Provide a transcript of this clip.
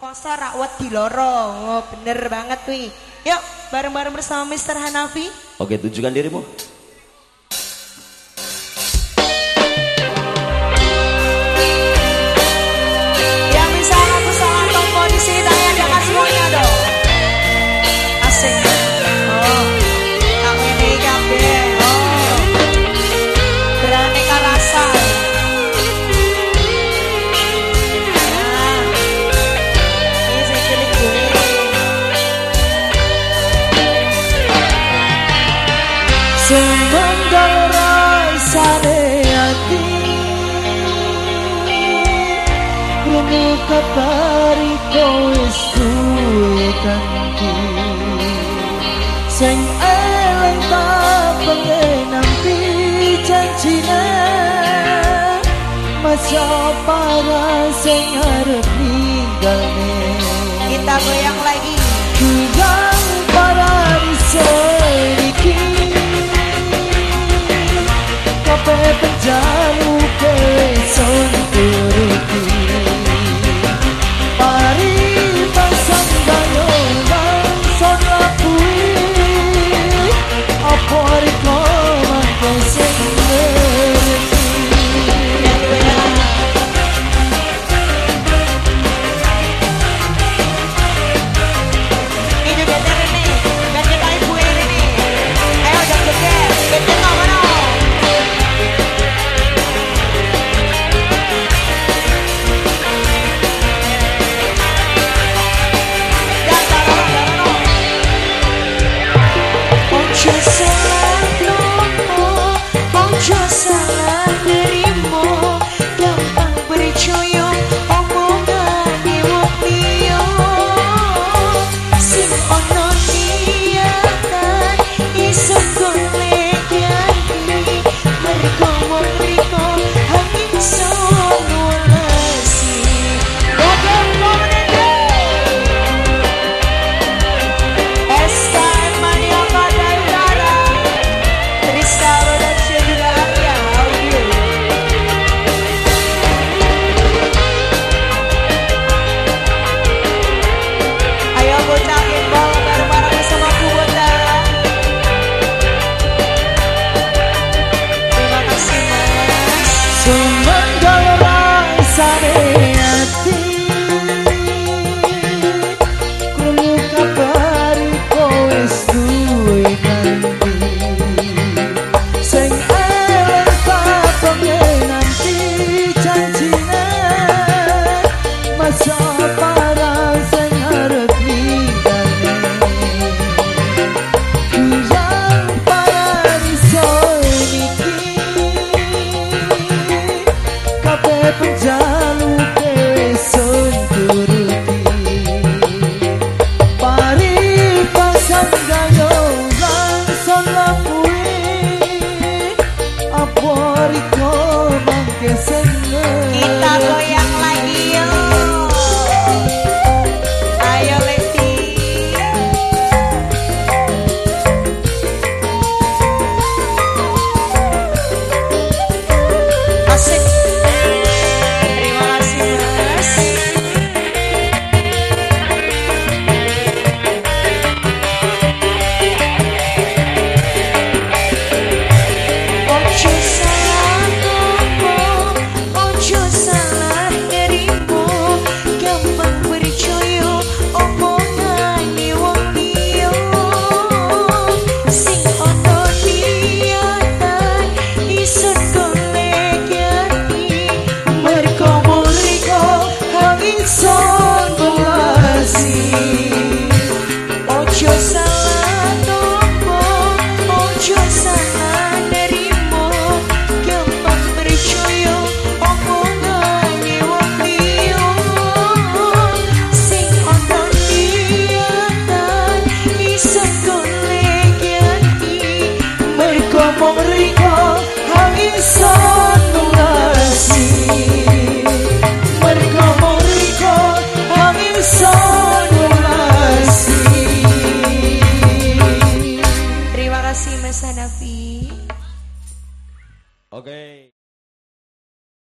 rekoso rawat di loro. Oh, bener banget kuwi. Yuk, bareng-bareng bersama Mr. Hanafi. Oke, tunjukkan dirimu. Semanggal raisane ati Krungu kabari kois duwe kanti Sing eleng tak pengen nampi janjine Masa para sing harap ninggal Kita goyang lagi Tinggal